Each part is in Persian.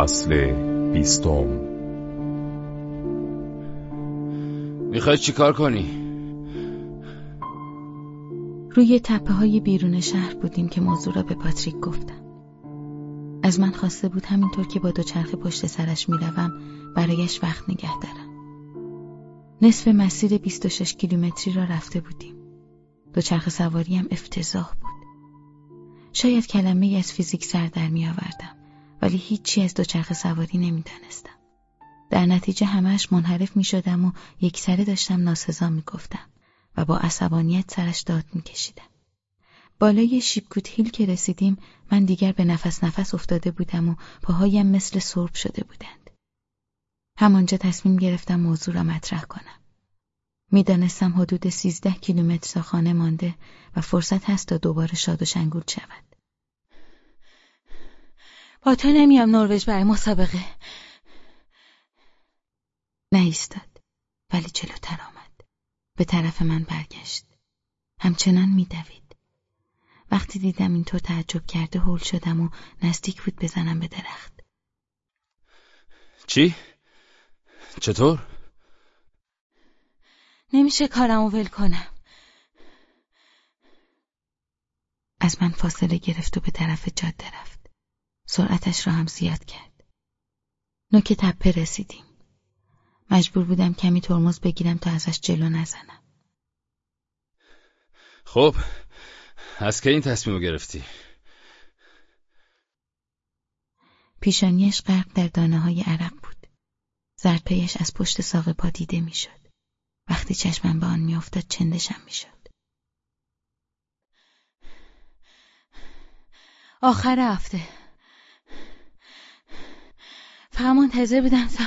فصل بیستم. می‌خوای چیکار کنی؟ روی تپه های بیرون شهر بودیم که موضوع را به پاتریک گفتم از من خواسته بود همینطور که با دوچرخه پشت سرش می‌روم برایش وقت نگه دارم. نصف مسیر 26 کیلومتری را رفته بودیم. دوچرخه سواری هم افتضاح بود. شاید کلمه از فیزیک سر در می آوردم ولی هیچی از دوچرخه سواری نمی‌دانستم. در نتیجه همش منحرف می شدم و یک سره داشتم ناسزا می گفتم و با عصبانیت سرش داد می کشیدم. بالای شیبکوت هیل که رسیدیم من دیگر به نفس نفس افتاده بودم و پاهایم مثل سرب شده بودند. همانجا تصمیم گرفتم موضوع را مطرح کنم. می‌دانستم حدود سیزده کیلومتر تا خانه مانده و فرصت هست تا دوباره شاد و شنگول شود. با تو نمیام نروژ برای مسابقه. نایستاد ولی جلوتر آمد. به طرف من برگشت. همچنان میدوید. وقتی دیدم اینطور تعجب کرده هول شدم و نزدیک بود بزنم به درخت. چی؟ چطور؟ نمیشه کارمو ول کنم. از من فاصله گرفت و به طرف جاده رفت. سرعتش را هم زیاد کرد. نوک تپه رسیدیم. مجبور بودم کمی ترمز بگیرم تا ازش جلو نزنم. خب از که این تصمیم رو گرفتی؟ پیشانیش غرق در دانه های عرق بود. زرپیش از پشت ساق پا دیده می‌شد. وقتی چشمم به آن میافتاد چندشم می‌شد. آخر هفته فقط منتظر بودم تا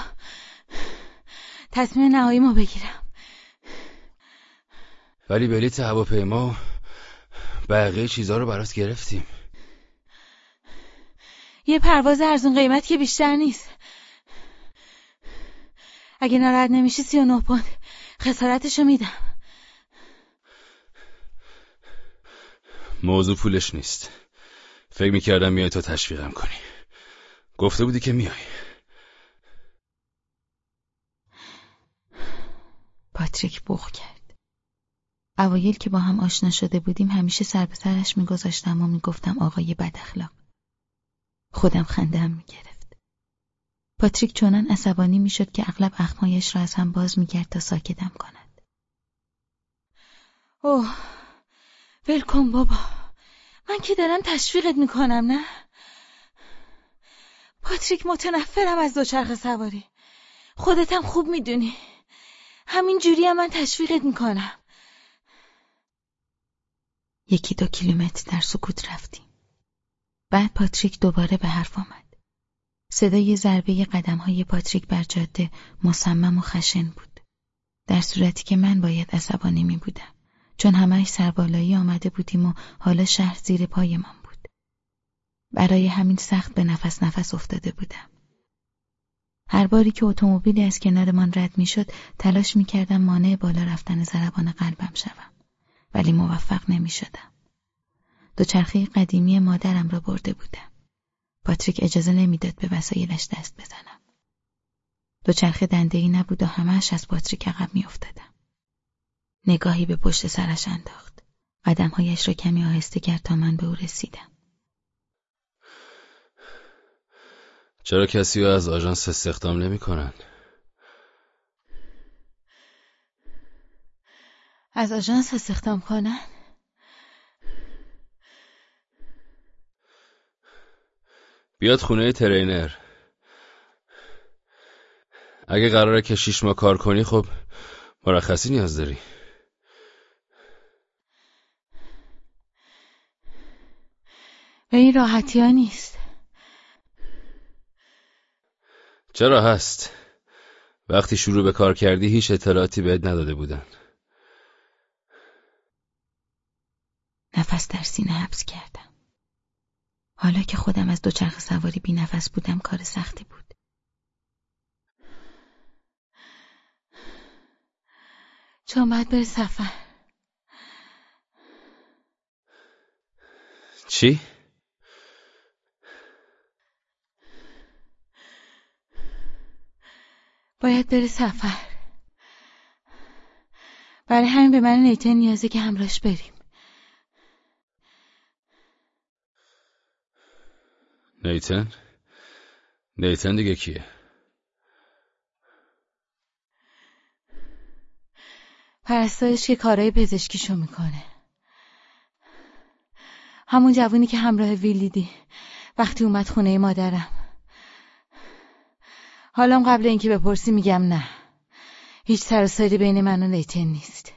تصمیم نهایی ما بگیرم. ولی بلیت هواپیما بقیه چیزها رو برات گرفتیم. یه پرواز ارزون قیمت که بیشتر نیست. اگه ناراحت نمیشی سی و نه پوند خسارتشو میدم. موضوع پولش نیست. فکر می‌کردم میای تا تشویقم کنی. گفته بودی که میای. پاتریک بخ کرد. اوایل که با هم آشنا شده بودیم همیشه سر به سرش میگذاشتم و می‌گفتم آقای بد اخلاق. خودم خندم می‌گرفت. پاتریک چونان عصبانی می‌شد که اغلب اخمایش را از هم باز می‌کرد تا ساکتم کند. اوه ولکن بابا من که دارم تشویقت می‌کنم نه پاتریک متنفرم از دوچرخه سواری خودتم خوب می‌دونی همین جوری هم من تشویقت می‌کنم. یکی دو کیلومتر در سکوت رفتیم. بعد پاتریک دوباره به حرف آمد. صدای ضربه قدم های پاتریک بر جاده مصمم و خشن بود. در صورتی که من باید عصبانی می بودم چون همهش سربالایی آمده بودیم و حالا شهر زیر پایمان بود. برای همین سخت به نفس نفس افتاده بودم. هر باری که اتومبیلی از کنارمان رد می‌شد تلاش می‌کردم مانع بالا رفتن ضربان قلبم شوم. ولی موفق نمی‌شدم. دوچرخه قدیمی مادرم را برده بودم. پاتریک اجازه نمی‌داد به وسایلش دست بزنم. دوچرخه دنده ای نبود و همهش از پاتریک عقب میافتادم. نگاهی به پشت سرش انداخت. قدمهایش را کمی آهسته کرد تا من به او رسیدم. چرا کسی رو از آژانس استخدام نمی کنن؟ از آژانس استخدام کنن؟ بیاد خونه ترینر اگه قراره که شیش ماه کار کنی خب مرخصی نیاز داری به این راحتی ها نیست چرا هست؟ وقتی شروع به کار کردی هیچ اطلاعاتی بهت نداده بودن. نفس در سینه حبس کردم. حالا که خودم از دوچرخه سواری بی نفس بودم کار سختی بود. چون باید بره سفر. چی؟ باید بره سفر. برای همین به من نیتن نیازه که همراهش بریم. نیتن؟ نیتن دیگه کیه؟ پرستارش که کارهای پزشکیشو می‌کنه. همون جوونی که همراه ویلیدی وقتی اومد خونه مادرم. حالا قبل اینکه بپرسی میگم نه. هیچ سر و بین من و نیتن نیست.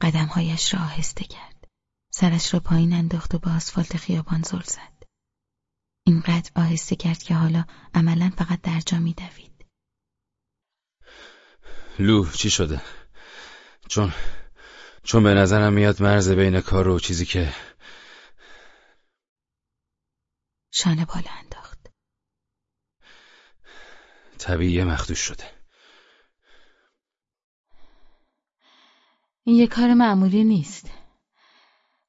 قدمهایش را آهسته کرد. سرش را پایین انداخت و با آسفالت خیابان زل زد. اینقدر آهسته کرد که حالا عملا فقط در جا میدوید. لو چی شده؟ چون چون به نظرم میاد مرز بین کار و چیزی که شانه بالا انداخت. طبیعی مخدوش شده. این یه کار معمولی نیست.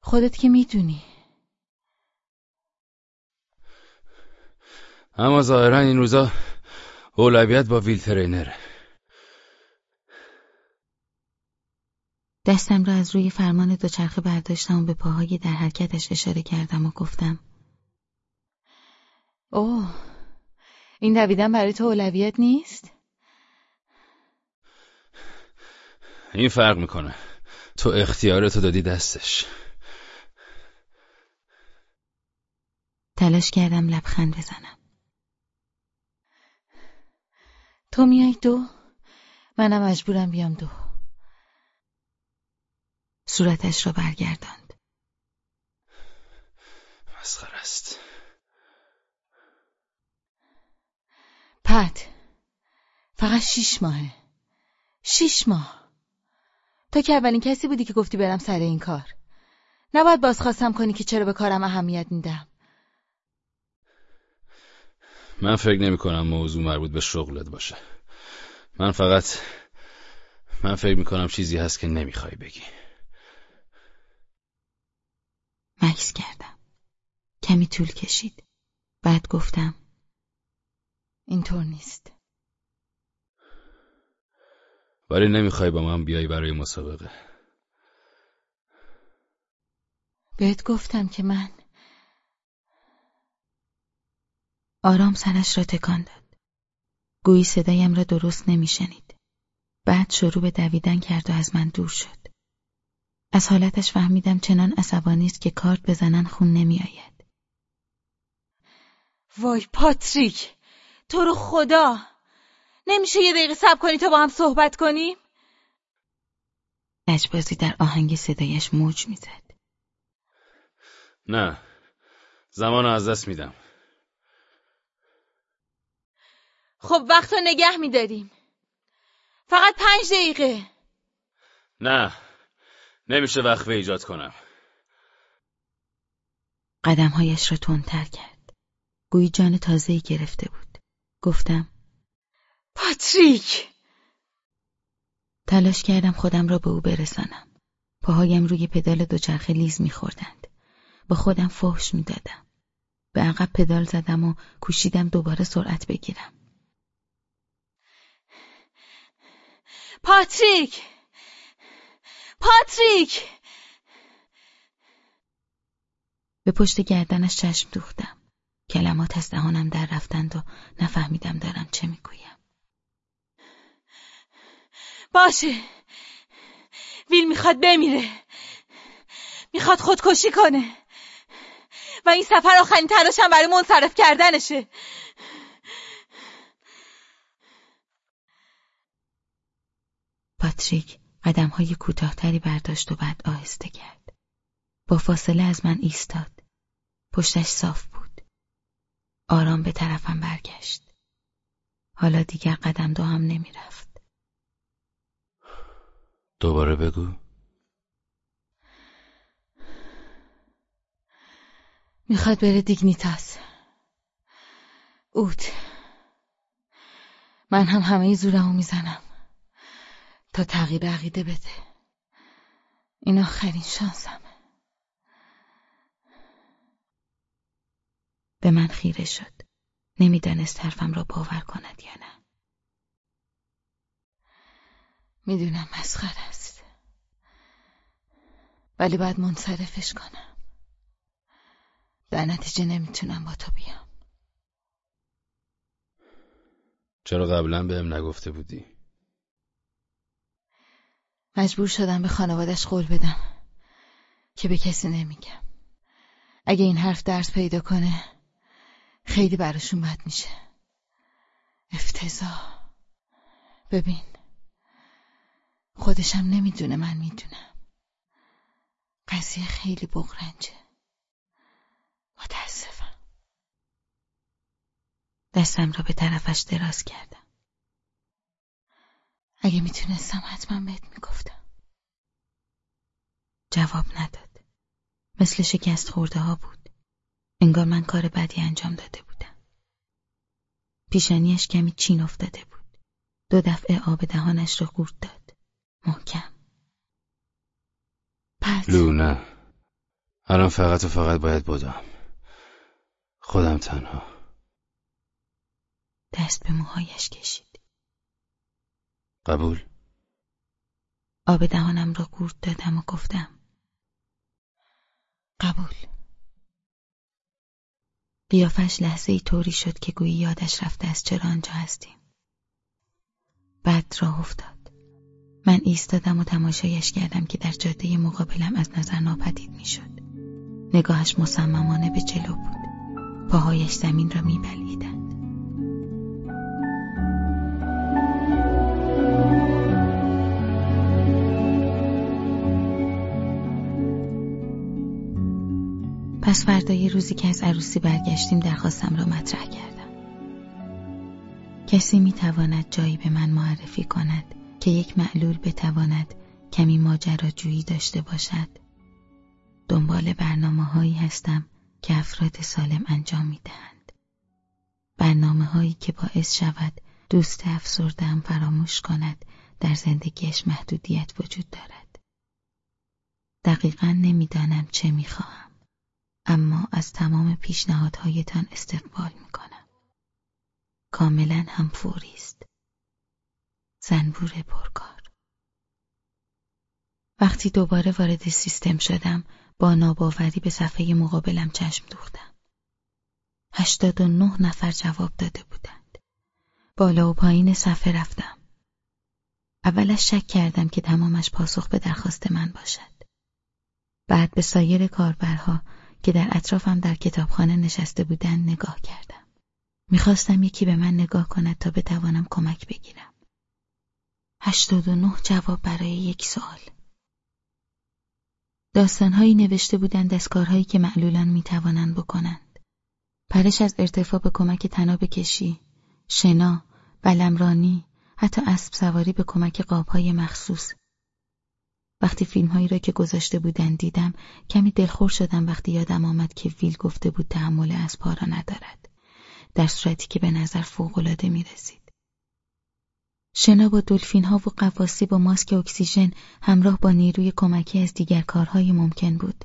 خودت که می‌دونی. اما ظاهرا این روزا اولویت با ویل ترینره. دستم را از روی فرمان دوچرخه برداشتم و به پاهای در حرکتش اشاره کردم و گفتم اوه. این دویدن برای تو اولویت نیست؟ این فرق می‌کنه. تو اختیارتو دادی دستش. تلاش کردم لبخند بزنم. تو میای دو منم مجبورم بیام دو. صورتش را برگرداند. مسخر است. پت فقط شیش ماهه. شیش ماه. تو که اولین کسی بودی که گفتی برم سر این کار. نباید بازخواستم کنی که چرا به کارم اهمیت میدم. من فکر نمی کنم موضوع مربوط به شغلت باشه. من فقط من فکر می کنم چیزی هست که نمی‌خوای بگی. مکس کردم. کمی طول کشید. بعد گفتم اینطور نیست. ولی نمی‌خوای با من بیای برای مسابقه. بهت گفتم که من آرام سرش را تکان داد. گویی صدایم را درست نمیشنید. بعد شروع به دویدن کرد و از من دور شد. از حالتش فهمیدم چنان عصبانی است که کارت بزنن خون نمیآید. وای پاتریک! تو رو خدا. نمیشه یه دقیقه صبر کنی تا با هم صحبت کنیم؟ لجبازی در آهنگ صدایش موج می‌زد. نه زمان از دست میدم. خب وقت رو نگه میداریم. فقط پنج دقیقه. نه نمیشه وقفه ایجاد کنم. قدمهایش را تندتر کرد. گویی جان تازه‌ای گرفته بود. گفتم. پاتریک! تلاش کردم خودم را به او برسانم. پاهایم روی پدال دوچرخه لیز میخوردند. با خودم فحش می‌دادم. به عقب پدال زدم و کوشیدم دوباره سرعت بگیرم. پاتریک! پاتریک! به پشت گردنش چشم دوختم. کلمات از دهانم در رفتند و نفهمیدم دارم چه می‌گویم باشه ویل می‌خواد بمیره می‌خواد خودکشی کنه و این سفر آخرین تلاشم برای منصرف کردنشه پاتریک قدم های کوتاهتری برداشت و بعد آهسته کرد. با فاصله از من ایستاد. پشتش صاف بود. آرام به طرفم برگشت. حالا دیگر قدم دو هم نمی رفت. دوباره بگو. می‌خواد بره دیگنیتاس. اوت. من هم همه زورمو می‌زنم. تا تغییر عقیده بده این آخرین شانسمه به من خیره شد. نمی‌دانست حرفم را باور کند یا نه. می‌دونم مسخر است. ولی باید منصرفش کنم. در نتیجه نمی‌تونم با تو بیام. چرا قبلا بهم نگفته بودی؟ مجبور شدم به خانوادش قول بدم که به کسی نمیگم. اگه این حرف درس پیدا کنه خیلی براشون بد میشه. افتضاح. ببین خودشم نمی‌دونه من می‌دونم. قضیه خیلی بغرنجه. متاسفم. دستم را به طرفش دراز کردم. اگه می‌تونستم حتما بهت می‌گفتم. جواب نداد. مثل شکست خورده ها بود. انگار من کار بدی انجام داده بودم. پیشانیش کمی چین افتاده بود. دو دفعه آب دهانش را قورت داد. محکم. پس. لو نه الان فقط و فقط باید بودم. خودم تنها. دست به موهایش کشید. قبول؟ آب دهانم را گورد دادم و گفتم. قبول. قیافش لحظه ای طوری شد که گویی یادش رفته از چرا آنجا هستیم. بعد راه افتاد. من ایستادم و تماشایش کردم که در جاده مقابلم از نظر ناپدید می‌شد. نگاهش مصممانه به جلو بود. پاهایش زمین را میبلیدند پس فردای روزی که از عروسی برگشتیم درخواستم را مطرح کردم. کسی می تواند جایی به من معرفی کند که یک معلول بتواند کمی ماجراجویی داشته باشد. دنبال برنامه هایی هستم که افراد سالم انجام می دهند. برنامه هایی که باعث شود دوست افسردم فراموش کند در زندگیش محدودیت وجود دارد. دقیقا نمی‌دانم چه می‌خواهم. اما از تمام پیشنهادهایتان استقبال می‌کنم. کاملا هم فوری است. زنبور پرکار وقتی دوباره وارد سیستم شدم با ناباوری به صفحه مقابلم چشم دوختم. هشتاد و نه نفر جواب داده بودند. بالا و پایین صفحه رفتم. اولش شک کردم که تمامش پاسخ به درخواست من باشد. بعد به سایر کاربرها که در اطرافم در کتابخانه نشسته بودن نگاه کردم. می‌خواستم یکی به من نگاه کند تا بتوانم کمک بگیرم. هشتاد و نه جواب برای یک سوال. داستانهایی نوشته بودند از کارهایی که معلولان می‌توانند بکنند. پرش از ارتفاع به کمک تناب کشی، شنا، بلمرانی، حتی اسب سواری به کمک قابهای مخصوص، وقتی فیلم هایی را که گذاشته بودن دیدم کمی دلخور شدم وقتی یادم آمد که ویل گفته بود تحمل از پارا ندارد در صورتی که به نظر فوقالعاده می رسید. شنا با دلفین ها و قواسی با ماسک اکسیژن همراه با نیروی کمکی از دیگر کارهای ممکن بود.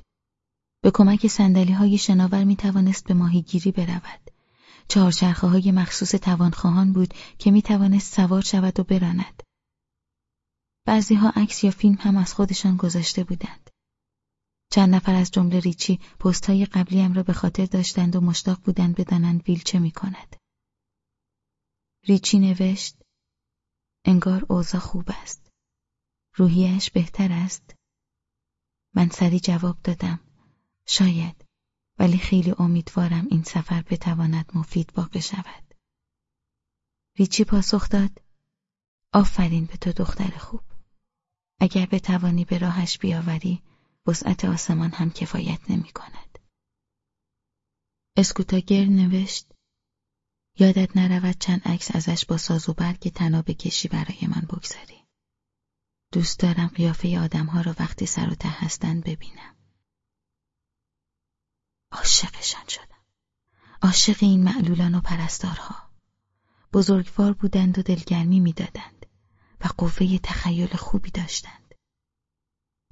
به کمک سندلی های شناور می توانست به ماهیگیری برود. چهارچرخه های مخصوص توانخواهان بود که می توانست سوار شود و براند. بعضیها عکس یا فیلم هم از خودشان گذاشته بودند. چند نفر از جمله ریچی پستهای قبلیم را به خاطر داشتند و مشتاق بودند بدانند ویل چه می کند. ریچی نوشت انگار اوضاع خوب است. روحیش بهتر است. من سری جواب دادم. شاید. ولی خیلی امیدوارم این سفر بتواند مفید واقع شود. ریچی پاسخ داد آفرین به تو دختر خوب. اگر بتوانی به راهش بیاوری وسعت آسمان هم کفایت نمی کند. اسکوتاگر نوشت یادت نرود چند عکس ازش با ساز و برگ تناب کشی برای من بگذاری. دوست دارم قیافه آدمها را وقتی سر و ته هستند ببینم. عاشقشان شدم. عاشق این معلولان و پرستارها. بزرگوار بودند و دلگرمی می‌دادند و قوه تخیل خوبی داشتند.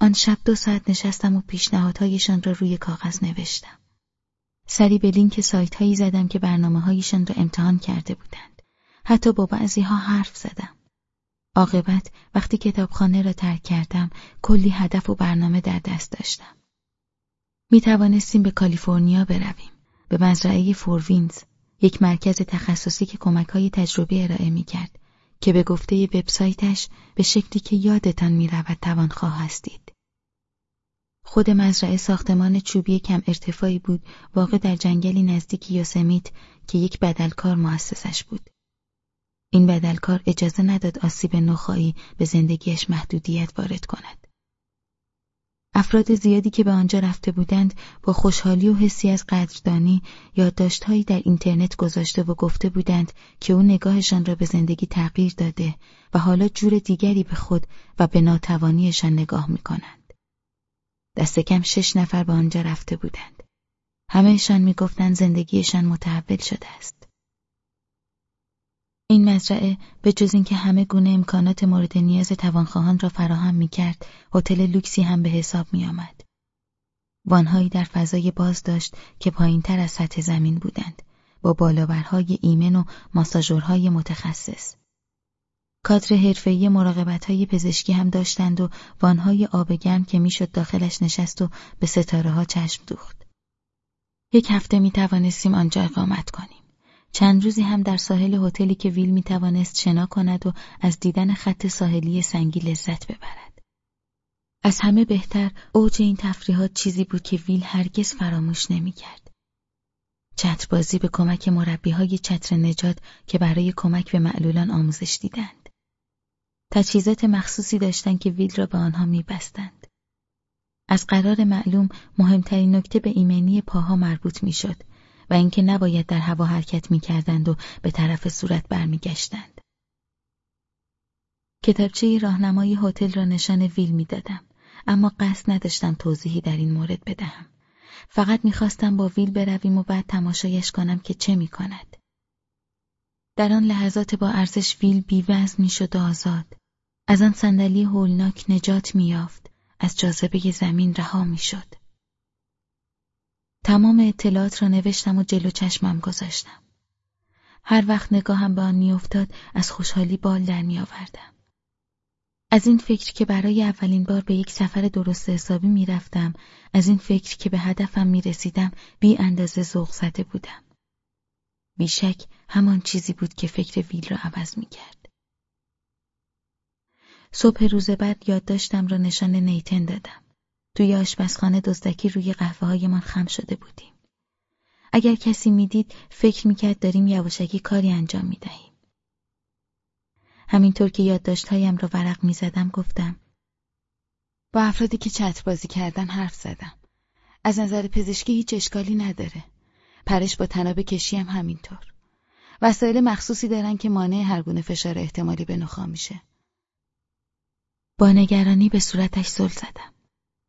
آن شب دو ساعت نشستم و پیشنهادهایشان را روی کاغذ نوشتم. سری به لینک سایت هایی زدم که برنامه هایشان را امتحان کرده بودند. حتی با بعضی ها حرف زدم. عاقبت وقتی کتابخانه را ترک کردم کلی هدف و برنامه در دست داشتم. می توانستیم به کالیفرنیا برویم. به مزرعه فوروینز یک مرکز تخصصی که کمک های تجربه ارائه می کرد که به گفته وبسایتش به شکلی که یادتان می رود توانخواه هستید. خود مزرعه ساختمان چوبی کم ارتفاعی بود واقع در جنگلی نزدیک یوسمیت که یک بدلکار مؤسسش بود. این بدلکار اجازه نداد آسیب نخایی به زندگیش محدودیت وارد کند. افراد زیادی که به آنجا رفته بودند با خوشحالی و حسی از قدردانی یادداشتهایی در اینترنت گذاشته و گفته بودند که او نگاهشان را به زندگی تغییر داده و حالا جور دیگری به خود و به ناتوانیشان نگاه می کنند. دست کم شش نفر به آنجا رفته بودند. همهشان می‌گفتند زندگیشان متحول شده است. این مزرعه به جز اینکه همه گونه امکانات مورد نیاز توانخواهان را فراهم می کرد، هتل لوکسی هم به حساب می آمد. وانهایی در فضای باز داشت که پایین تر از سطح زمین بودند، با بالاورهای ایمن و ماساژورهای متخصص. کادر حرفه‌ای مراقبت‌های پزشکی هم داشتند و وانهای آب گرم که می‌شد داخلش نشست و به ستاره ها چشم دوخت. یک هفته می توانستیم آنجا اقامت کنیم. چند روزی هم در ساحل هتلی که ویل می توانست شنا کند و از دیدن خط ساحلی سنگی لذت ببرد. از همه بهتر اوج این تفریحات چیزی بود که ویل هرگز فراموش نمی کرد. چتربازی به کمک مربی های چتر نجات که برای کمک به معلولان آموزش دیدند. تجهیزات مخصوصی داشتند که ویل را به آنها می بستند. از قرار معلوم مهمترین نکته به ایمنی پاها مربوط می شد و اینکه نباید در هوا حرکت می‌کردند و به طرف صورت برمیگشتند. کتابچه راهنمای هتل را نشان ویل می‌دادم اما قصد نداشتم توضیحی در این مورد بدهم. فقط می‌خواستم با ویل برویم و بعد تماشایش کنم که چه می‌کند. در آن لحظات با ارزش ویل بیوزن می‌شد و آزاد. از آن صندلی هولناک نجات میافت. از جاذبه زمین رها می‌شد. تمام اطلاعات را نوشتم و جلو چشمم گذاشتم. هر وقت نگاهم به آن میافتاد از خوشحالی بال در میآوردم. از این فکر که برای اولین بار به یک سفر درست حسابی می‌رفتم، از این فکر که به هدفم می‌رسیدم بی اندازه ذوق زده بودم. بیشک همان چیزی بود که فکر ویل را عوض می‌کرد. صبح روز بعد یادداشتم را نشان نیتن دادم. توی آشپزخانه دزدکی روی قهوه های من خم شده بودیم. اگر کسی می‌دید فکر می‌کرد داریم یواشکی کاری انجام می‌دهیم. همینطور که یادداشتهایم را ورق می‌زدم گفتم با افرادی که چتر بازی کردن حرف زدم. از نظر پزشکی هیچ اشکالی نداره. پرش با تناب کشی هم همینطور. وسایل مخصوصی دارن که مانع هر گونه فشار احتمالی به نخا میشه. با نگرانی به صورتش زل زدم.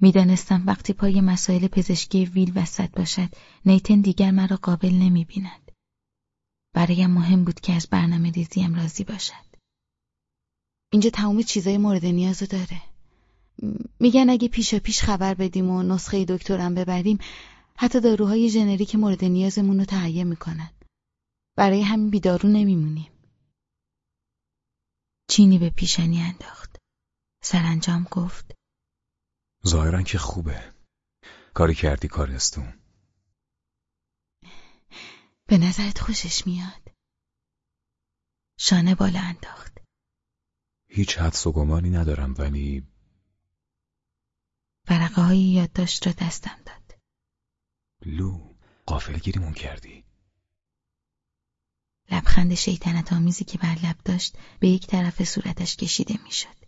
می‌دانستم وقتی پای مسائل پزشکی ویل وسط باشد نیتن دیگر مرا قابل نمی بیند. برایم مهم بود که از برنامه ریزیم راضی باشد. اینجا تمام چیزای مورد نیازو داره. میگن اگه پیشا پیش خبر بدیم و نسخه دکترم ببریم حتی داروهای ژنریک مورد نیازمون رو تهیه می‌کنن. برای همین بیدارو نمیمونیم. چینی به پیشانی انداخت. سرانجام گفت ظاهرا که خوبه. کاری کردی کارستون به نظرت خوشش میاد؟ شانه بالا انداخت. هیچ حدس و گمانی ندارم ولی ورقه های یادداشت را دستم داد. لو قافلگیریمون کردی. لبخند شیطنت آمیزی که بر لب داشت به یک طرف صورتش کشیده می‌شد.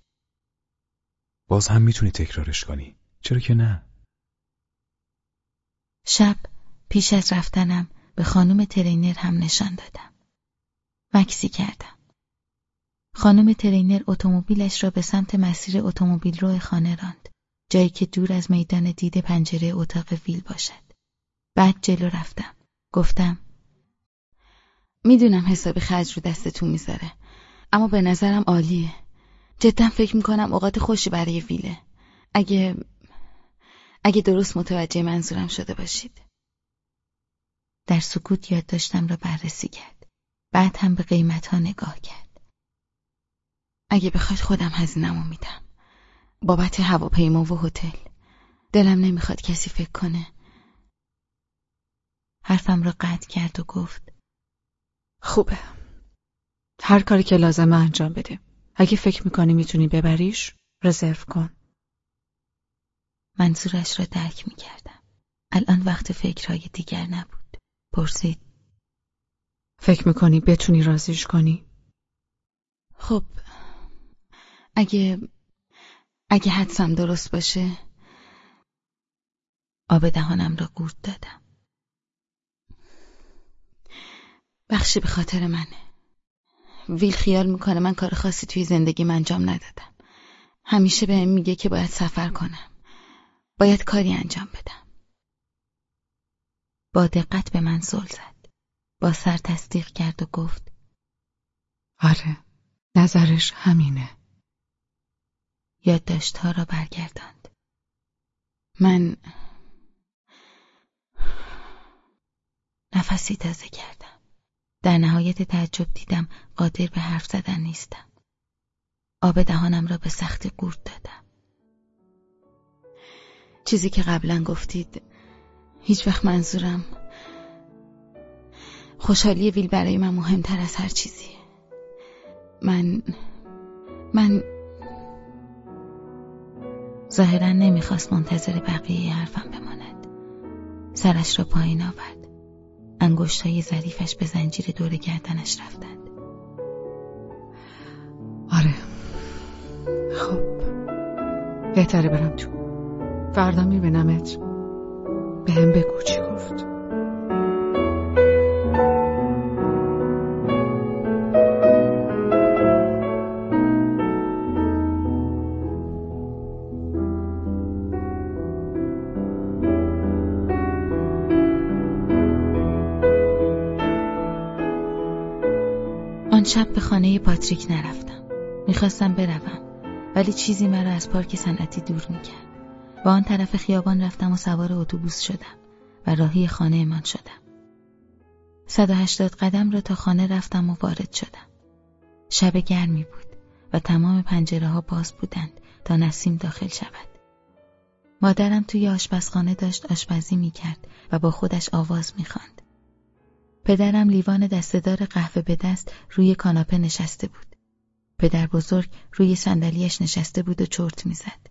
باز هم می‌تونی تکرارش کنی چرا که نه شب پیش از رفتنم به خانم ترینر هم نشان دادم. مکسی کردم. خانم ترینر اتومبیلش را به سمت مسیر اتومبیل رو خانه راند. جایی که دور از میدان دید پنجره اتاق ویل باشد. بعد جلو رفتم. گفتم می‌دونم حسابی خرج رو دستتون می‌ذاره. اما به نظرم عالیه. جدا فکر می‌کنم اوقات خوشی برای ویله. اگه اگه درست متوجه منظورم شده باشید. در سکوت یادداشتم را بررسی کرد. بعد هم به قیمت ها نگاه کرد. اگه بخواد خودم هزینه‌مو میدم. بابت هواپیما و هتل. دلم نمی‌خواد کسی فکر کنه. حرفم را قطع کرد و گفت خوبه. هر کاری که لازمه انجام بده. اگه فکر می‌کنی می‌تونی ببریش، رزرو کن. منظورش را درک می‌کردم. الان وقت فکرهای دیگر نبود. پرسید. فکر می‌کنی بتونی رازیش کنی؟ خب اگه اگه حدسم درست باشه آب دهانم را قورت دادم بخشی به خاطر منه ویل خیال می‌کنه من کار خاصی توی زندگیم انجام ندادم. همیشه بهم میگه که باید سفر کنم. باید کاری انجام بدم. با دقت به من زل زد. با سر تصدیق کرد و گفت آره نظرش همینه. یادداشتها را برگرداند. من نفسی تازه کردم. در نهایت تعجب دیدم قادر به حرف زدن نیستم. آب دهانم را به سختی قورت دادم. چیزی که قبلا گفتید هیچ وقت منظورم خوشحالی ویل برای من مهمتر از هر چیزی. من من ظاهرا نمی‌خواست منتظر بقیه حرفم بماند. سرش را پایین آورد. انگشتهای ظریفش به زنجیر دور گردنش رفتند. آره. خب. بهتره برم تو. فردا میبینمت. به هم بگو چی گفت. خانه پاتریک نرفتم. می‌خواستم بروم ولی چیزی مرا از پارک صنعتی دور می‌کرد. و آن طرف خیابان رفتم و سوار اتوبوس شدم و راهی خانه من شدم 180 قدم را تا خانه رفتم و وارد شدم. شب گرمی بود و تمام پنجره ها باز بودند تا نسیم داخل شود. مادرم توی آشپزخانه داشت آشپزی می‌کرد و با خودش آواز می‌خواند. پدرم لیوان دستهدار قهوه به دست روی کاناپه نشسته بود. پدر بزرگ روی صندلیاش نشسته بود و چرت می‌زد.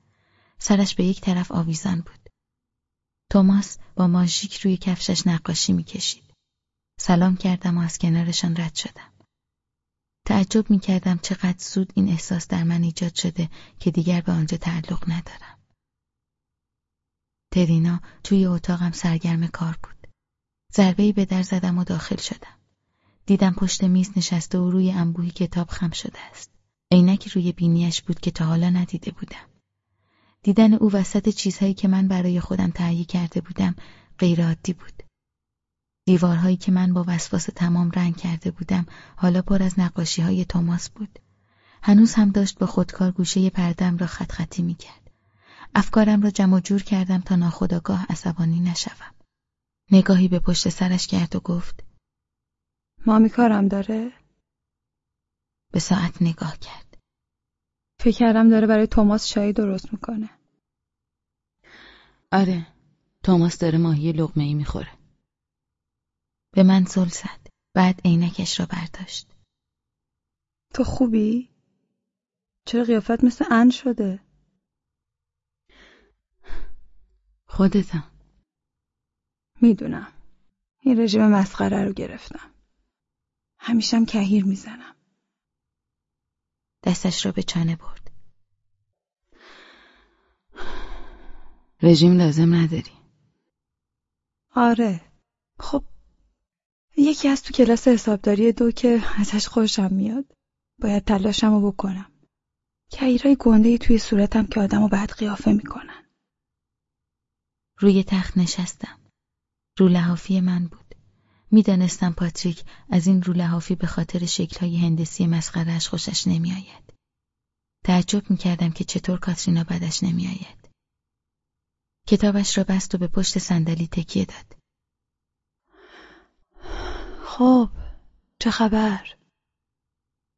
سرش به یک طرف آویزان بود. توماس با ماژیک روی کفشش نقاشی می‌کشید. سلام کردم و از کنارشان رد شدم. تعجب می‌کردم چقدر زود این احساس در من ایجاد شده که دیگر به آنجا تعلق ندارم. ترینا توی اتاقم سرگرم کار بود. ضربه‌ای به در زدم و داخل شدم. دیدم پشت میز نشسته و روی انبوهی کتاب خم شده است. عینکی روی بینیش بود که تا حالا ندیده بودم. دیدن او وسط چیزهایی که من برای خودم تهیه کرده بودم غیرعادی بود. دیوارهایی که من با وسواس تمام رنگ کرده بودم حالا پر از نقاشی های توماس بود. هنوز هم داشت با خودکار گوشه پردم را خط خطی می کرد. افکارم را جمع جور کردم تا ناخداگاه عصبانی نشوم. نگاهی به پشت سرش کرد و گفت مامی کارم داره؟ به ساعت نگاه کرد فکر کردم داره برای توماس چای درست می‌کنه آره توماس داره ماهی لغمه ای می‌خوره به من زل زد بعد عینکش را برداشت تو خوبی؟ چرا قیافت مثل ان شده؟ خودتم می‌دونم. این رژیم مسخره رو گرفتم. همیشم کهیر می‌زنم. دستش را به چانه برد. رژیم لازم نداری. آره. خب یکی از تو کلاس حسابداری دو که ازش خوشم میاد. باید تلاشمو بکنم. کهیرای گنده ای توی صورتم که آدمو بعد قیافه می‌کنن. روی تخت نشستم. رو لحافی من بود. می‌دانستم پاتریک از این رو لحافی به خاطر شکلهای هندسی مسخرهاش خوشش نمیآید. تعجب می‌کردم که چطور کاترینا بدش نمیآید. کتابش را بست و به پشت صندلی تکیه داد. خب چه خبر؟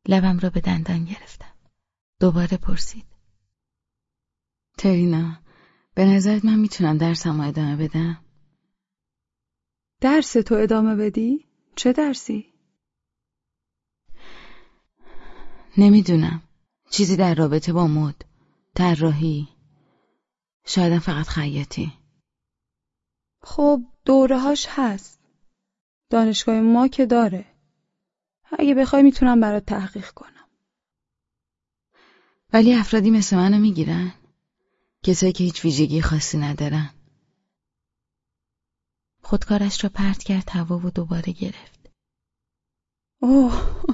لبم را به دندان گرفتم. دوباره پرسید. ترینا به نظرت من می‌تونم درسم ادامه بدم؟ درس تو ادامه بدی؟ چه درسی؟ نمی‌دونم. چیزی در رابطه با مد طراحی شایدم فقط خیاطی. خب دوره هاش هست. دانشگاه ما که داره. اگه بخوای می‌تونم برات تحقیق کنم. ولی افرادی مثل منو می‌گیرن. کسایی که هیچ ویژگی خاصی ندارن. خودکارش را پرت کرد هوا و دوباره گرفت. اوه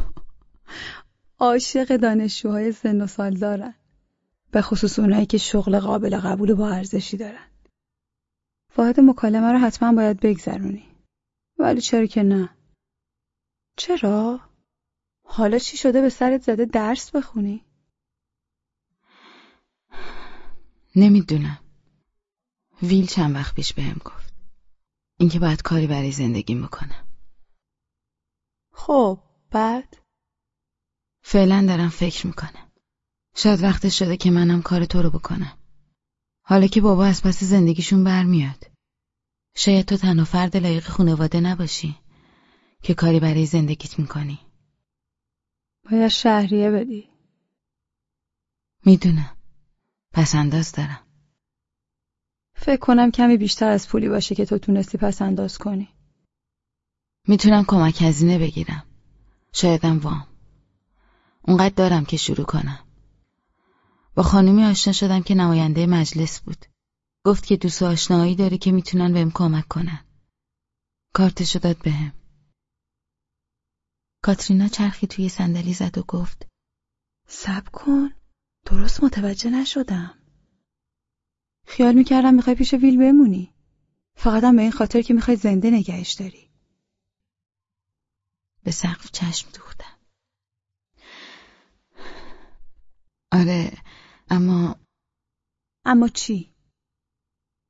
عاشق دانشجوهای سن و سال دارن. به خصوص اونایی که شغل قابل قبول و با ارزشی دارن. واحد مکالمه رو حتما باید بگذرونی. ولی چرا که نه؟ چرا؟ حالا چی شده به سرت زده درس بخونی؟ نمی‌دونم. ویل چند وقت پیش بهم گفت. اینکه باید کاری برای زندگی می‌کنم. خب بعد؟ فعلا دارم فکر می‌کنم. شاید وقت شده که منم کار تو رو بکنم. حالا که بابا از پس زندگیشون برمیاد. شاید تو تنها فرد لایق خانواده نباشی که کاری برای زندگیت می‌کنی. باید شهریه بدی. می‌دونم. پس انداز دارم. فکر کنم کمی بیشتر از پولی باشه که تو تونستی پس انداز کنی. می‌تونم کمک هزینه بگیرم. شایدم وام. اونقدر دارم که شروع کنم. با خانومی آشنا شدم که نماینده مجلس بود. گفت که دوست آشنایی داره که می‌تونن بهم کمک کنن. کارتشو داد بهم. کاترینا چرخی توی صندلی زد و گفت سب کن. درست متوجه نشدم. خیال می‌کردم می‌خوای پیش ویل بمونی. فقطم به این خاطر که می‌خوای زنده نگهش داری. به سقف چشم دوختم. آره اما اما چی؟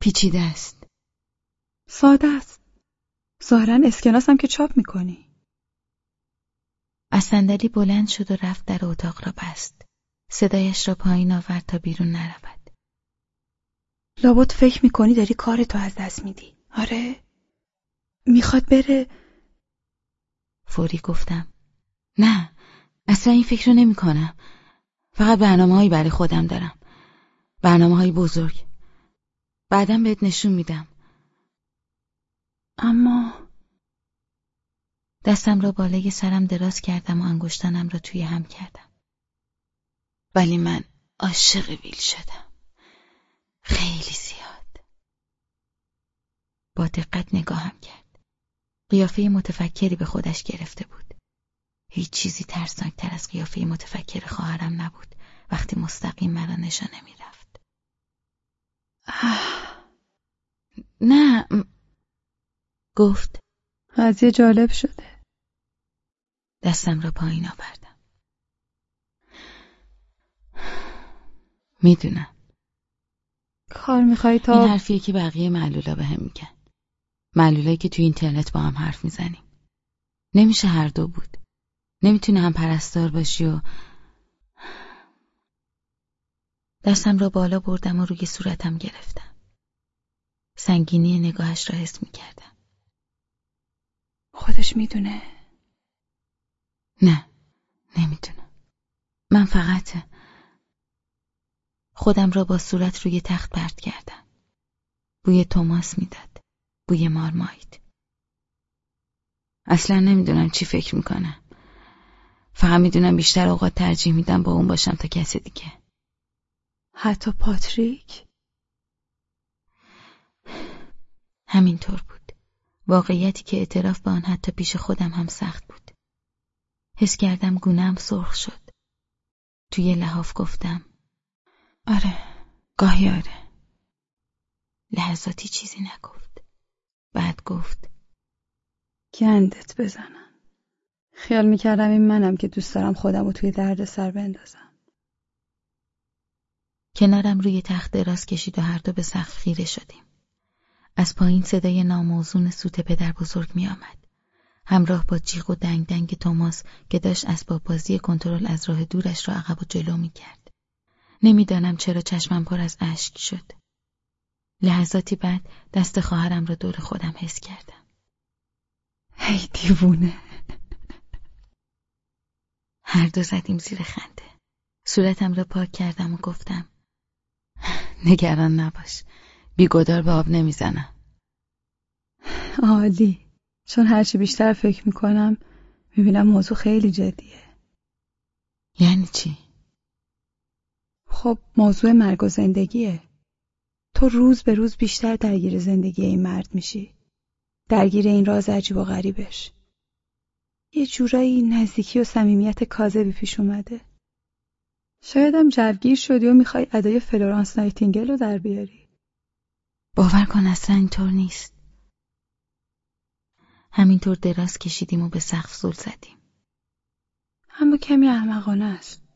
پیچیده است. ساده است. ظاهرا اسکناس هم که چاپ می‌کنی. از صندلی بلند شد و رفت در اتاق را بست. صدایش را پایین آورد تا بیرون نرود. لابد فکر می‌کنی داری کارتو از دست میدی. آره. می‌خواد بره. فوری گفتم. نه اصلا این فکر رو نمی کنم فقط برنامه هایی برای خودم دارم. برنامه های بزرگ. بعدا بهت نشون میدم. اما دستم را بالای سرم دراز کردم و انگشتانم را توی هم کردم. ولی من عاشق ویل شدم. خیلی زیاد. با دقت نگاهم کرد. قیافه متفکری به خودش گرفته بود. هیچ چیزی ترسناکتر از قیافه متفکر خواهرم نبود. وقتی مستقیم مرا نشانه می‌رفت. نه گفت. قضیه جالب شده. دستم را پایین آوردم. می‌دونم. کار می‌خوای تا این حرفیه که بقیه معلولا به هم میگن. معلولایی که توی اینترنت با هم حرف می‌زنیم. نمیشه هر دو بود. نمی‌تونی هم پرستار باشی و دستم را بالا بردم و روی صورتم گرفتم. سنگینی نگاهش را حس می‌کردم. خودش می‌دونه. نه. نمی‌دونم. من فقط خودم را با صورت روی تخت پرت کردم. بوی توماس می‌داد. بوی مارمایت اصلا نمی‌دونم چی فکر می‌کنم. فقط می‌دونم بیشتر اوقات ترجیح میدم با اون باشم تا کسی دیگه. حتی پاتریک؟ همینطور بود. واقعیتی که اعتراف به آن حتی پیش خودم هم سخت بود. حس کردم گونم سرخ شد. توی لحاف گفتم آره. گاهی آره. لحظاتی چیزی نگفت. بعد گفت. گندت بزنم خیال می‌کردم این منم که دوست دارم خودم رو توی درد سر بندازم. کنارم روی تخت دراز کشید و هر دو به سقف خیره شدیم. از پایین صدای ناموزون سوت پدر بزرگ می آمد. همراه با جیغ و دنگ دنگ توماس که داشت اسباب بازی کنترل از راه دورش را عقب و جلو می کرد. نمی‌دانم چرا چشمم پر از اشک شد. لحظاتی بعد دست خواهرم را دور خودم حس کردم. هی دیوونه. هر دو زدیم زیر خنده. صورتم را پاک کردم و گفتم نگران نباش. بیگدار به آب نمی‌زنم. عالی. چون هرچی بیشتر فکر می‌کنم می‌بینم موضوع خیلی جدیه. یعنی چی؟ خب موضوع مرگ و زندگیه. تو روز به روز بیشتر درگیر زندگی این مرد میشی. درگیر این راز عجیب و غریبش. یه جورایی نزدیکی و صمیمیت کاذبی پیش اومده. شایدم جوگیر شدی و می‌خوای ادای فلورانس نایتینگل رو در بیاری. باور کن اصلا اینطور نیست. همینطور دراز کشیدیم و به سقف زل زدیم. اما کمی احمقانه است.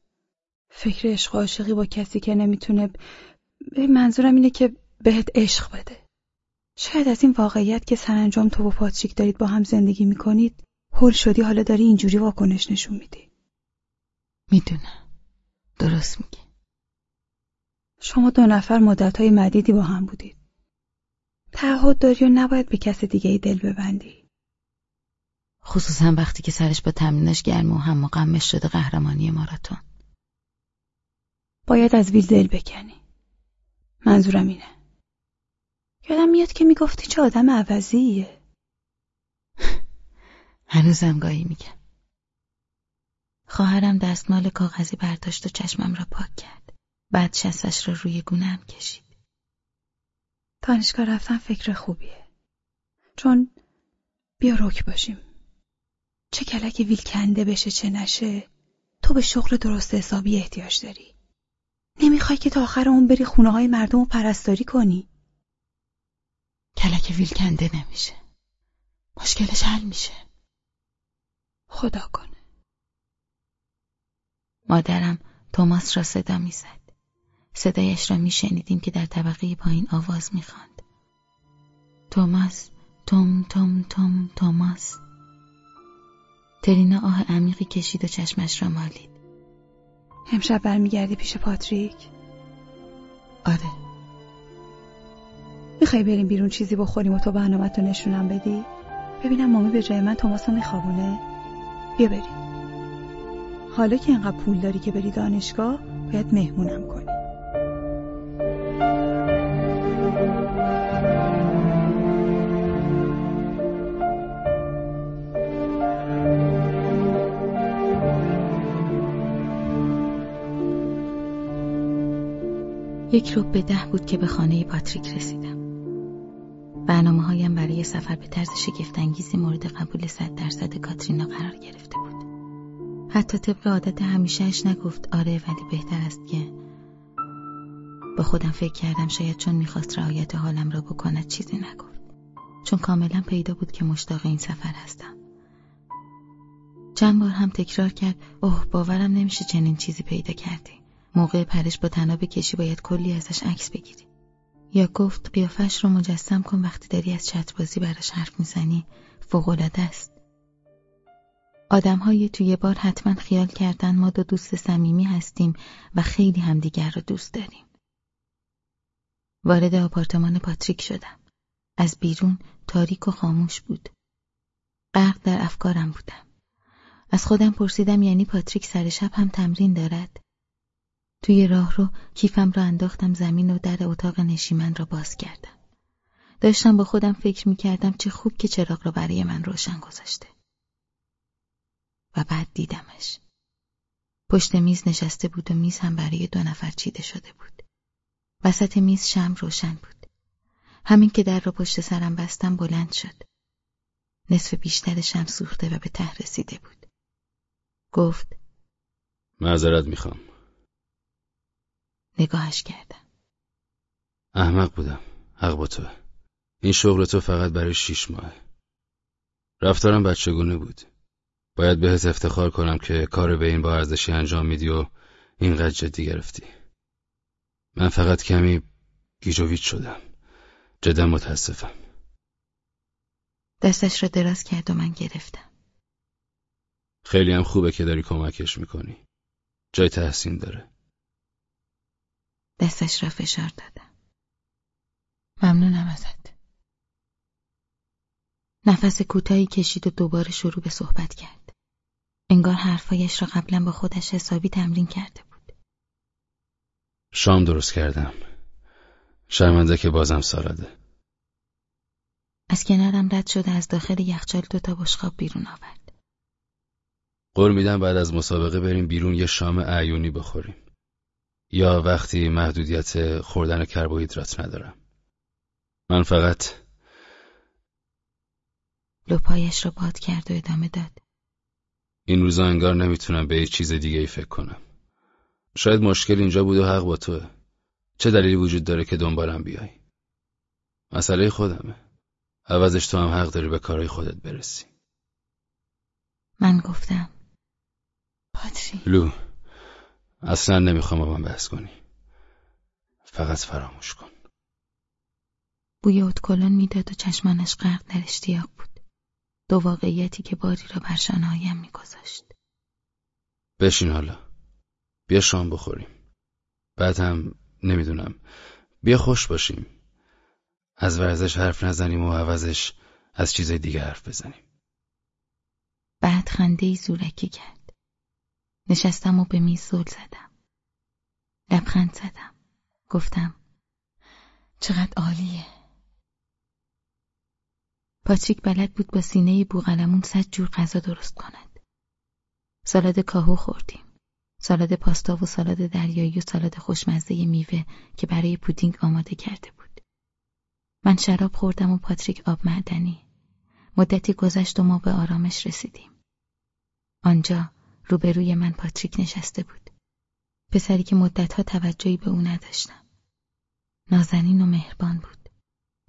فکر عشق و عاشقی با کسی که نمی‌تونه منظورم اینه که بهت عشق بده. شاید از این واقعیت که سرانجام تو و پاتریک دارید با هم زندگی می‌کنید هول شدی حالا داری اینجوری واکنش نشون میدی. می‌دونم. درست میگی. شما دو نفر مدتهای مدیدی با هم بودید. تعهد داری و نباید به کس دیگه ای دل ببندی. خصوصا وقتی که سرش با تمرینش گرم و هم مقمش شده قهرمانی ماراتون. باید از ویل دل بکنی. منظورم اینه. یادم میاد که می‌گفتی چه آدم عوضیه. هنوزم گاهی میگم. خواهرم دستمال کاغذی برداشت و چشمم را پاک کرد. بعد شستش را روی گونهام کشید. دانشگاه رفتن فکر خوبیه. چون بیا رک باشیم. چه کلک ویل کنده بشه چه نشه تو به شغل درست حسابی احتیاج داری. نمی‌خوای که تا آخر اون بری خونه های مردم رو پرستاری کنی. کلک ویل کنده نمیشه. مشکلش حل میشه. خدا کنه. مادرم توماس را صدا می‌زد. صدایش را میشنیدیم که در طبقه پایین آواز می‌خواند. توماس، توم توم توم توماس. ترینا آه عمیقی کشید و چشمش را مالید. امشب برمیگردی پیش پاتریک؟ آره. می‌خوای بریم بیرون چیزی بخوریم و تو برنامه نشونم بدی؟ ببینم مامی به جای من توماس رو میخوابونه؟ بیا بریم. حالا که اینقدر پول داری که بری دانشگاه باید مهمونم کنی. یک رو به ده بود که به خانه پاتریک رسیدم. برنامه هایم برای سفر به طرز شگفتانگیزی مورد قبول صد درصد کاترینا قرار گرفته بود. حتی طبق عادت همیشهش نگفت آره ولی بهتر است که با خودم فکر کردم شاید چون می‌خواست رعایت حالم را بکند چیزی نگفت چون کاملا پیدا بود که مشتاق این سفر هستم چند بار هم تکرار کرد اوه باورم نمیشه چنین چیزی پیدا کردی موقع پرش با تناب کشی باید کلی ازش عکس بگیری یا گفت قیافش رو مجسم کن وقتی داری از چتربازی براش حرف می‌زنی فوقالعاده است آدمهای توی بار حتما خیال کردن ما دو دوست صمیمی هستیم و خیلی همدیگر رو دوست داریم. وارد آپارتمان پاتریک شدم. از بیرون تاریک و خاموش بود. غرق در افکارم بودم. از خودم پرسیدم یعنی پاتریک سر شب هم تمرین دارد؟ توی راه رو کیفم را انداختم زمین و در اتاق نشیمن را باز کردم. داشتم با خودم فکر می کردم چه خوب که چراغ را برای من روشن گذاشته. و بعد دیدمش. پشت میز نشسته بود و میز هم برای دو نفر چیده شده بود. وسط میز شم روشن بود. همین که در را پشت سرم بستم بلند شد. نصف بیشتر شم سوخته و به ته رسیده بود. گفت معذرت می‌خوام. نگاهش کردم. احمق بودم. حق با تو. این شغل تو فقط برای شیش ماه. رفتارم بچگونه بود. باید بهت افتخار کنم که کار به این با ارزشی انجام میدی و اینقدر جدی گرفتی. من فقط کمی گیجویت شدم. جدا متاسفم. دستش را دراز کرد و من گرفتم. خیلی هم خوبه که داری کمکش می‌کنی. جای تحسین داره. دستش را فشار دادم. ممنونم ازت. نفس کوتاهی کشید و دوباره شروع به صحبت کرد. انگار حرفایش را قبلا با خودش حسابی تمرین کرده بود. شام درست کردم. شرمنده که بازم سالده. از کنارم رد شده از داخل یخچال دو تا بشقاب بیرون آورد. قول میدم بعد از مسابقه بریم بیرون یه شام عیونی بخوریم. یا وقتی محدودیت خوردن کربوهیدرات ندارم. من فقط لپایش را باد کرد و ادامه داد. این روزا انگار نمی‌تونم به هیچ چیز دیگه ای فکر کنم. شاید مشکل اینجا بود و حق با توه. چه دلیلی وجود داره که دنبالم بیای؟ مسئله خودمه. عوضش تو هم حق داری به کارهای خودت برسی. من گفتم. پاتری لو اصلا نمی‌خوام با من بحث کنی. فقط فراموش کن. بوی اتکلون می‌داد و چشمانش غرق در اشتیاق بود. دو واقعیتی که باری را بر شانههایم میگذاشت. بشین حالا. بیا شام بخوریم. بعد هم نمی‌دونم. بیا خوش باشیم. از ورزش حرف نزنیم و عوضش از چیزای دیگه حرف بزنیم. بعد خنده ای زورکی کرد. نشستم و به میز زل زدم. لبخند زدم. گفتم چقدر عالیه پاتریک بلد بود با سینه بوغلمون صد جور غذا درست کند. سالاد کاهو خوردیم. سالاد پاستا و سالاد دریایی و سالاد خوشمزه میوه که برای پودینگ آماده کرده بود. من شراب خوردم و پاتریک آب معدنی. مدتی گذشت و ما به آرامش رسیدیم. آنجا روبروی من پاتریک نشسته بود. پسری که مدتها توجهی به او نداشتم. نازنین و مهربان بود.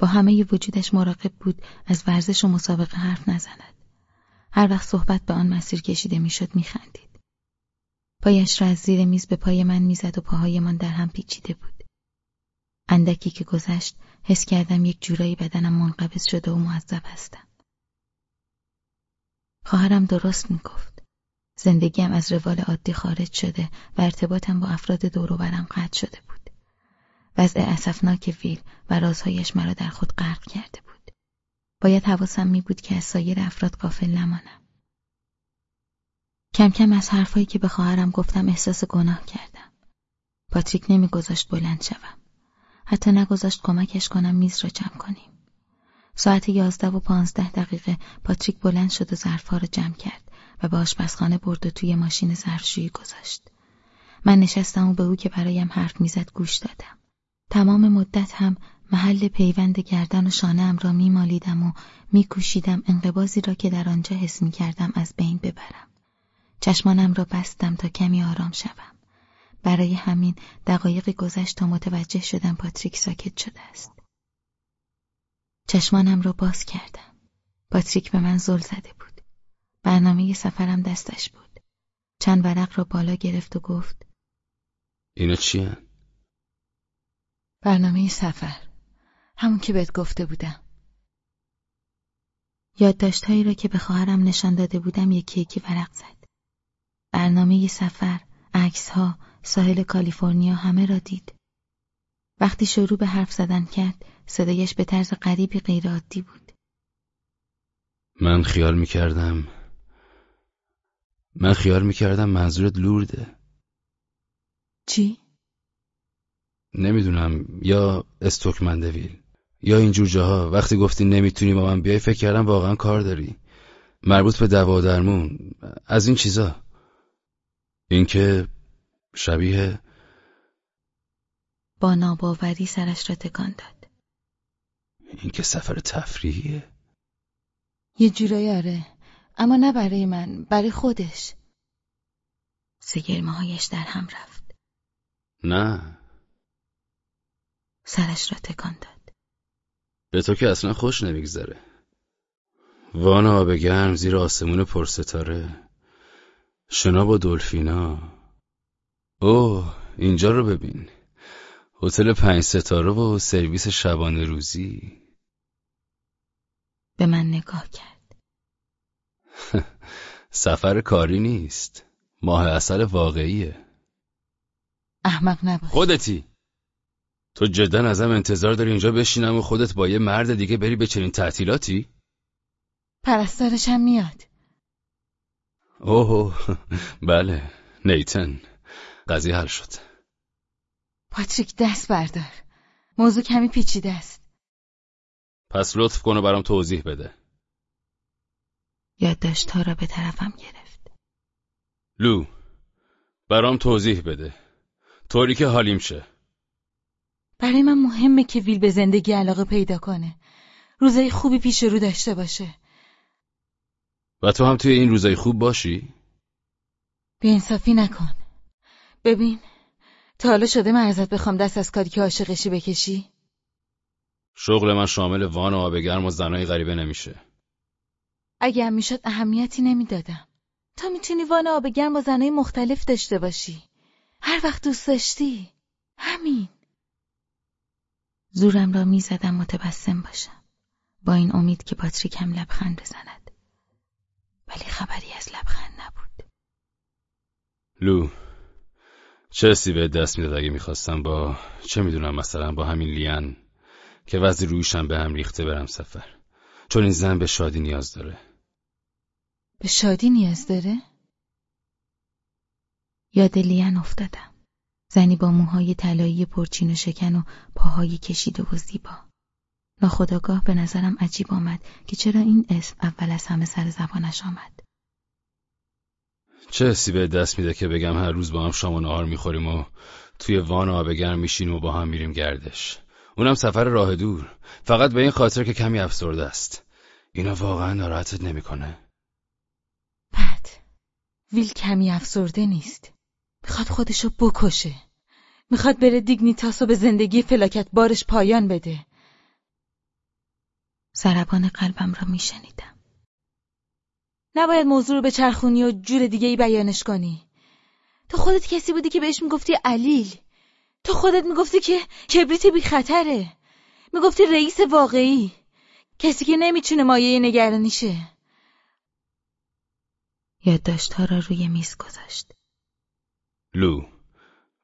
با همه وجودش مراقب بود از ورزش و مسابقه حرف نزند. هر وقت صحبت به آن مسیر کشیده می‌شد میخندید. پایش را از زیر میز به پای من می‌زد و پاهایمان در هم پیچیده بود. اندکی که گذشت حس کردم یک جورایی بدنم منقبض شده و معذب هستم. خواهرم درست می‌گفت. زندگیم از روال عادی خارج شده و ارتباطم با افراد دوروبرم قطع شده بود. وضع اسفناک ویل و رازهایش مرا در خود غرق کرده بود. باید حواسم می بود که از سایر افراد قافل نمانم. کم کم از حرفایی که به خواهرم گفتم احساس گناه کردم. پاتریک نمیگذاشت بلند شوم. حتی نگذاشت کمکش کنم میز را جمع کنیم. ساعت یازده و پانزده دقیقه پاتریک بلند شد و ظرفها را جمع کرد و به آشپزخانه برد و توی ماشین ظرفشویی گذاشت. من نشستم و به او که برایم حرف می‌زد گوش دادم. تمام مدت هم محل پیوند گردن و شانهام را میمالیدم و میکوشیدم انقبازی را که در آنجا حس می‌کردم از بین ببرم. چشمانم را بستم تا کمی آرام شوم. برای همین دقایقی گذشت تا متوجه شدم پاتریک ساکت شده است. چشمانم را باز کردم. پاتریک به من زل زده بود. برنامه سفرم دستش بود. چند ورق را بالا گرفت و گفت اینا چیه؟ برنامه سفر همون که بهت گفته بودم یادداشتهایی را که به خواهرم نشان داده بودم یکی یکی ورق زد. برنامه سفر، عکسها، ساحل کالیفرنیا همه را دید. وقتی شروع به حرف زدن کرد، صدایش به طرز غریبی غیرعادی بود. من خیال می‌کردم من خیال می‌کردم منظورت لورده. چی؟ نمی‌دونم. یا استوکمندویل یا اینجور جاها. وقتی گفتی نمی‌تونی با من بیای فکر کردم واقعا کار داری. مربوط به دوا درمون. از این چیزا. اینکه شبیه با ناباوری سرش را تکان داد. اینکه سفر تفریحیه. یه جورایی آره. اما نه برای من برای خودش. سگرمه هایش در هم رفت. نه. سرش را تکان داد. به تو که اصلا خوش نمیگذره. وان آب گرم زیر آسمون پرستاره. شنا با دلفینا. اوه اینجا رو ببین. هتل پنج ستاره و سرویس شبانه روزی به من نگاه کرد. سفر کاری نیست. ماه اصل واقعیه. احمق نباش. خودتی. تو جدا ازم انتظار داری اینجا بشینم و خودت با یه مرد دیگه بری به چنین تعطیلاتی؟ پرستارش هم میاد. اوه بله نیتن. قضیه حل شد. پاتریک دست بردار. موضوع کمی پیچیده است. پس لطف کن و برام توضیح بده. یادداشتها را به طرفم گرفت. لو برام توضیح بده. طوری که حالیم شه. برای من مهمه که ویل به زندگی علاقه پیدا کنه. روزای خوبی پیش رو داشته باشه. و تو هم توی این روزای خوب باشی؟ بیانصافی نکن. ببین تا حالا شده من ازت بخوام دست از کاری که عاشقشی بکشی؟ شغل من شامل وان و آب گرم و زنای غریبه نمیشه. اگه می‌شد اهمیتی نمی‌دادم. تا می‌تونی وان آب گرم با زنای مختلف داشته باشی. هر وقت دوست داشتی. همین. زورم را می‌زدم متبسم باشم. با این امید که پاتریک هم لبخند بزند. ولی خبری از لبخند نبود. لو چه حسی به دست می‌داد اگه می‌خواستم با چه می‌دونم مثلا با همین لیان که وضع رویشم به هم ریخته برم سفر. چون این زن به شادی نیاز داره. به شادی نیاز داره؟ یاد لیان افتادم. زنی با موهای طلایی پرچین و شکن و پاهای کشیده و زیبا. ناخداگاه به نظرم عجیب آمد که چرا این اسم اول از همه سر زبانش آمد. چه حسی به دست میده که بگم هر روز با هم شام و نهار می‌خوریم و توی وان آب گرم میشینیم و با هم میریم گردش. اونم سفر راه دور. فقط به این خاطر که کمی افسرده است. اینا واقعا ناراحتت نمی‌کنه. ویل کمی افسرده نیست. می‌خواد خودشو بکشه. می‌خواد بره دیگنیتاسو به زندگی فلاکت بارش پایان بده. سربان قلبم را میشنیدم. نباید موضوع رو به چرخونی و جور دیگه ای بیانش کنی. تو خودت کسی بودی که بهش می‌گفتی علیل. تو خودت می‌گفتی که کبریت بی خطره. می‌گفتی رئیس واقعی. کسی که نمی‌تونه مایه نگرانیشه. یادداشتها را روی میز گذاشت لو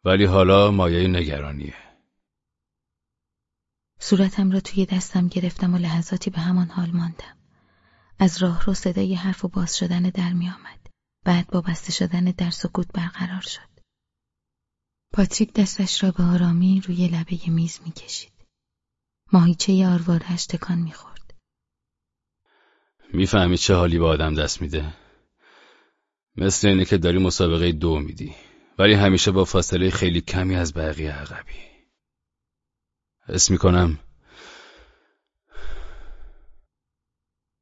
ولی حالا مایه نگرانیه صورتم را توی دستم گرفتم و لحظاتی به همان حال ماندم از راه رو صدای حرف و باز شدن در می آمد. بعد با بسته شدن در سکوت برقرار شد. پاتریک دستش را به آرامی روی لبه میز می کشید. ماهیچه آروارش تکان می خورد. می‌فهمی چه حالی با آدم دست میده؟ مثل اینه که داری مسابقه دو میدی ولی همیشه با فاصله خیلی کمی از بقیه عقبی. حس می‌کنم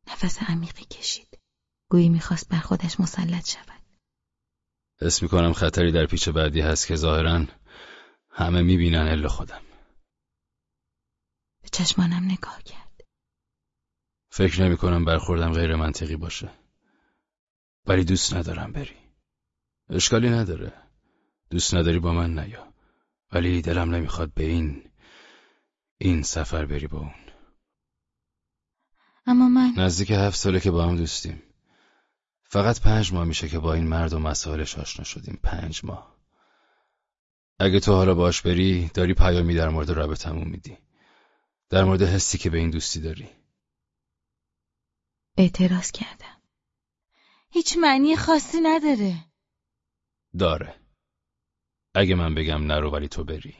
نفس عمیقی کشید. گویی می‌خواست بر خودش مسلط شود. حس می‌کنم خطری در پیچ بعدی هست که ظاهرا همه می‌بینن الا خودم. به چشمانم نگاه کرد. فکر نمی کنم برخوردم غیر منطقی باشه. ولی دوست ندارم بری. اشکالی نداره. دوست نداری با من نیا. ولی دلم نمی‌خواد به این این سفر بری با اون. اما من نزدیک هفت ساله که با هم دوستیم. فقط پنج ماه میشه که با این مرد و مسائلش آشنا شدیم. پنج ماه. اگه تو حالا باش بری داری پیامی در مورد رابطمون میدی. در مورد حسی که به این دوستی داری. اعتراض کردم. هیچ معنی خاصی نداره. داره. اگه من بگم نرو ولی تو بری.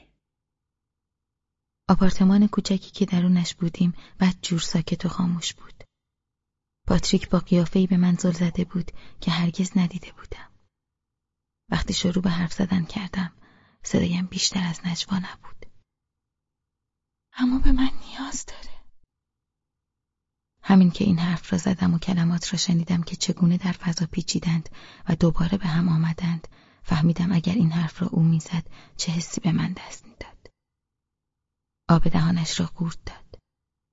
آپارتمان کوچکی که درونش بودیم بعد جور ساکت و خاموش بود. پاتریک با قیافه‌ای به من زل زده بود که هرگز ندیده بودم. وقتی شروع به حرف زدن کردم صدایم بیشتر از نجوا نبود. اما به من نیاز داره. همین که این حرف را زدم و کلمات را شنیدم که چگونه در فضا پیچیدند و دوباره به هم آمدند فهمیدم اگر این حرف را او می‌زد چه حسی به من دست می‌داد. آب دهانش را قورت داد.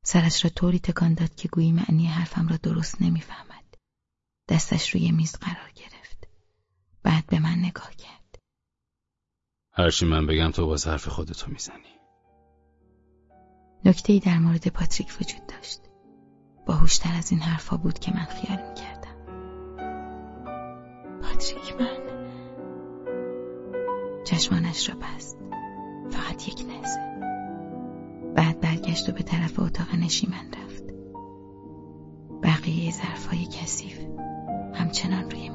سرش را طوری تکان داد که گویی معنی حرفم را درست نمی‌فهمد. دستش روی میز قرار گرفت. بعد به من نگاه کرد. هرچی من بگم تو باز حرف خودتو می‌زنی. نکته در مورد پاتریک وجود داشت. باهوشتر از این حرفا بود که من خیال می‌کردم. پاتریک من چشمانش را بست. فقط یک لحظه. بعد برگشت و به طرف اتاق نشیمن رفت. بقیه ظرفهای کثیف همچنان روی